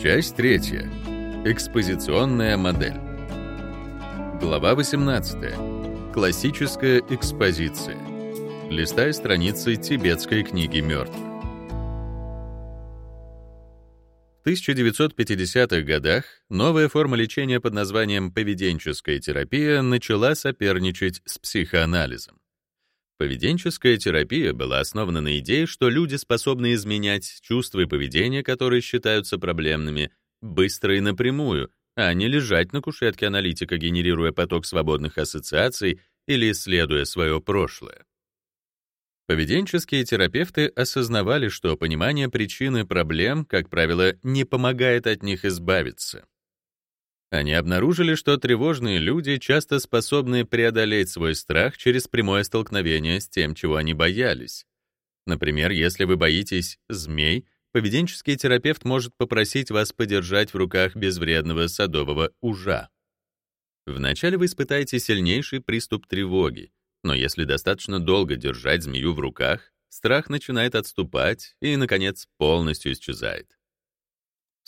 Часть третья. Экспозиционная модель. Глава 18. Классическая экспозиция. Листая страницы тибетской книги мертвых. В 1950-х годах новая форма лечения под названием поведенческая терапия начала соперничать с психоанализом. Поведенческая терапия была основана на идее, что люди способны изменять чувства и поведение, которые считаются проблемными, быстро и напрямую, а не лежать на кушетке аналитика, генерируя поток свободных ассоциаций или исследуя свое прошлое. Поведенческие терапевты осознавали, что понимание причины проблем, как правило, не помогает от них избавиться. Они обнаружили, что тревожные люди часто способны преодолеть свой страх через прямое столкновение с тем, чего они боялись. Например, если вы боитесь змей, поведенческий терапевт может попросить вас подержать в руках безвредного садового ужа. Вначале вы испытаете сильнейший приступ тревоги, но если достаточно долго держать змею в руках, страх начинает отступать и, наконец, полностью исчезает.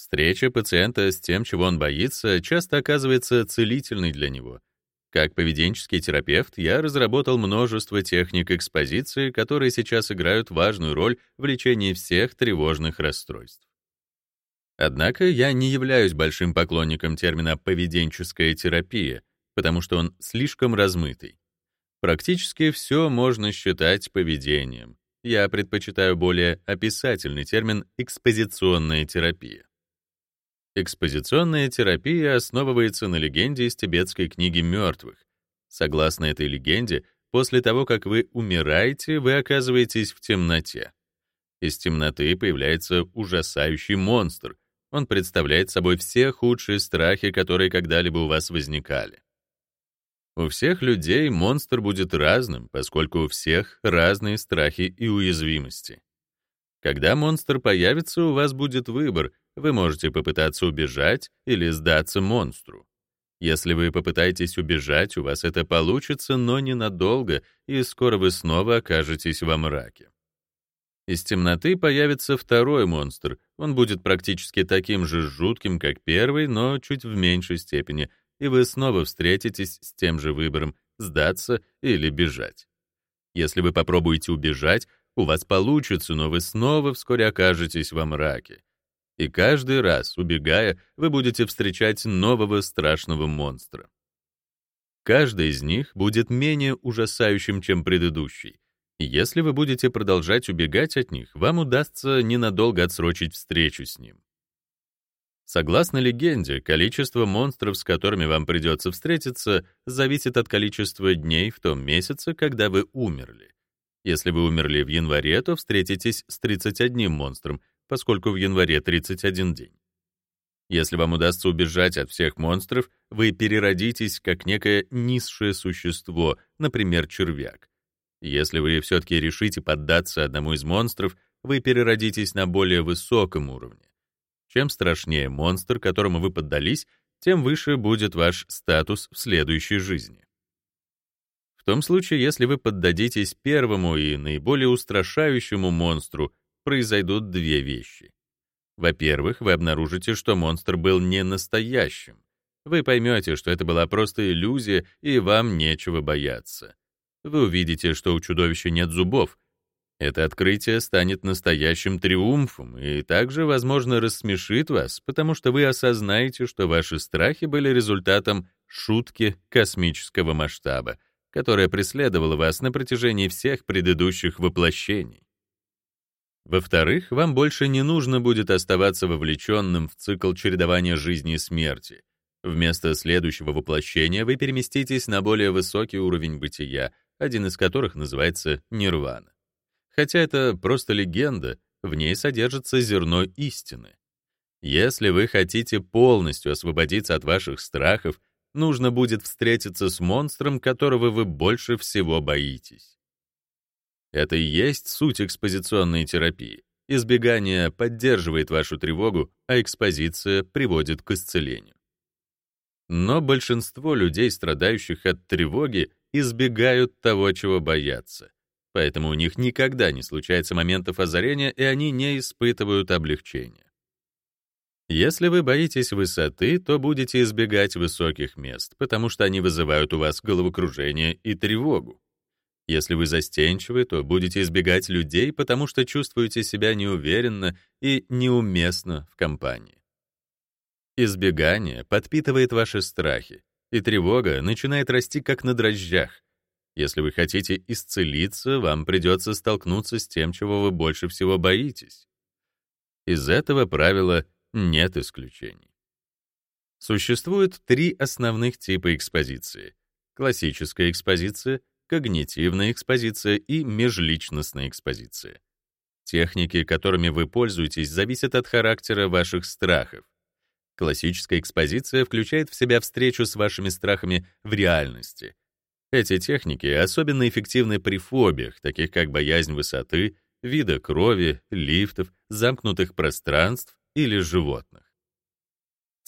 Встреча пациента с тем, чего он боится, часто оказывается целительной для него. Как поведенческий терапевт я разработал множество техник экспозиции, которые сейчас играют важную роль в лечении всех тревожных расстройств. Однако я не являюсь большим поклонником термина «поведенческая терапия», потому что он слишком размытый. Практически все можно считать поведением. Я предпочитаю более описательный термин «экспозиционная терапия». Экспозиционная терапия основывается на легенде из тибетской книги мертвых. Согласно этой легенде, после того, как вы умираете, вы оказываетесь в темноте. Из темноты появляется ужасающий монстр. Он представляет собой все худшие страхи, которые когда-либо у вас возникали. У всех людей монстр будет разным, поскольку у всех разные страхи и уязвимости. Когда монстр появится, у вас будет выбор вы можете попытаться убежать или сдаться монстру. Если вы попытаетесь убежать, у вас это получится, но ненадолго, и скоро вы снова окажетесь во мраке. Из темноты появится второй монстр. Он будет практически таким же жутким, как первый, но чуть в меньшей степени, и вы снова встретитесь с тем же выбором — сдаться или бежать. Если вы попробуете убежать, у вас получится, но вы снова вскоре окажетесь во мраке. И каждый раз, убегая, вы будете встречать нового страшного монстра. Каждый из них будет менее ужасающим, чем предыдущий. Если вы будете продолжать убегать от них, вам удастся ненадолго отсрочить встречу с ним. Согласно легенде, количество монстров, с которыми вам придется встретиться, зависит от количества дней в том месяце, когда вы умерли. Если вы умерли в январе, то встретитесь с 31 монстром, поскольку в январе 31 день. Если вам удастся убежать от всех монстров, вы переродитесь как некое низшее существо, например, червяк. Если вы все-таки решите поддаться одному из монстров, вы переродитесь на более высоком уровне. Чем страшнее монстр, которому вы поддались, тем выше будет ваш статус в следующей жизни. В том случае, если вы поддадитесь первому и наиболее устрашающему монстру, произойдут две вещи. Во-первых, вы обнаружите, что монстр был не настоящим. Вы поймете, что это была просто иллюзия, и вам нечего бояться. Вы увидите, что у чудовища нет зубов. Это открытие станет настоящим триумфом и также, возможно, рассмешит вас, потому что вы осознаете, что ваши страхи были результатом шутки космического масштаба, которая преследовала вас на протяжении всех предыдущих воплощений. Во-вторых, вам больше не нужно будет оставаться вовлеченным в цикл чередования жизни и смерти. Вместо следующего воплощения вы переместитесь на более высокий уровень бытия, один из которых называется нирвана. Хотя это просто легенда, в ней содержится зерно истины. Если вы хотите полностью освободиться от ваших страхов, нужно будет встретиться с монстром, которого вы больше всего боитесь. Это и есть суть экспозиционной терапии. Избегание поддерживает вашу тревогу, а экспозиция приводит к исцелению. Но большинство людей, страдающих от тревоги, избегают того, чего боятся. Поэтому у них никогда не случается моментов озарения, и они не испытывают облегчения. Если вы боитесь высоты, то будете избегать высоких мест, потому что они вызывают у вас головокружение и тревогу. Если вы застенчивы, то будете избегать людей, потому что чувствуете себя неуверенно и неуместно в компании. Избегание подпитывает ваши страхи, и тревога начинает расти как на дрожжах. Если вы хотите исцелиться, вам придется столкнуться с тем, чего вы больше всего боитесь. Из этого правила нет исключений. Существует три основных типа экспозиции. Классическая экспозиция, когнитивная экспозиция и межличностная экспозиция. Техники, которыми вы пользуетесь, зависят от характера ваших страхов. Классическая экспозиция включает в себя встречу с вашими страхами в реальности. Эти техники особенно эффективны при фобиях, таких как боязнь высоты, вида крови, лифтов, замкнутых пространств или животных.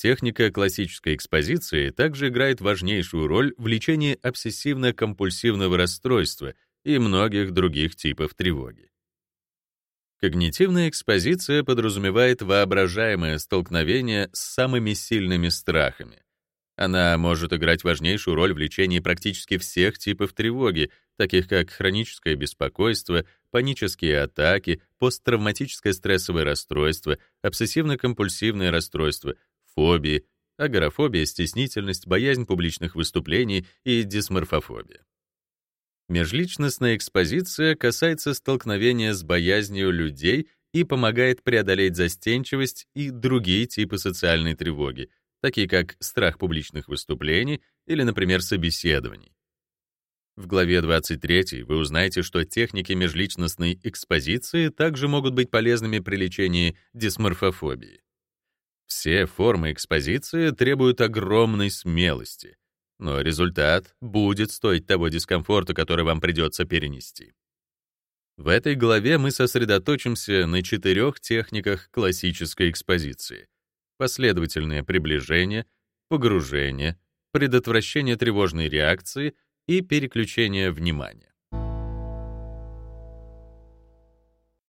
Техника классической экспозиции также играет важнейшую роль в лечении обсессивно-компульсивного расстройства и многих других типов тревоги. Когнитивная экспозиция подразумевает воображаемое столкновение с самыми сильными страхами. Она может играть важнейшую роль в лечении практически всех типов тревоги, таких как хроническое беспокойство, панические атаки, посттравматическое стрессовое расстройство, обсессивно-компульсивное расстройство, фобии, агорафобия, стеснительность, боязнь публичных выступлений и дисморфофобия. Межличностная экспозиция касается столкновения с боязнью людей и помогает преодолеть застенчивость и другие типы социальной тревоги, такие как страх публичных выступлений или, например, собеседований. В главе 23 вы узнаете, что техники межличностной экспозиции также могут быть полезными при лечении дисморфофобии. Все формы экспозиции требуют огромной смелости, но результат будет стоить того дискомфорта, который вам придется перенести. В этой главе мы сосредоточимся на четырех техниках классической экспозиции. Последовательное приближение, погружение, предотвращение тревожной реакции и переключение внимания.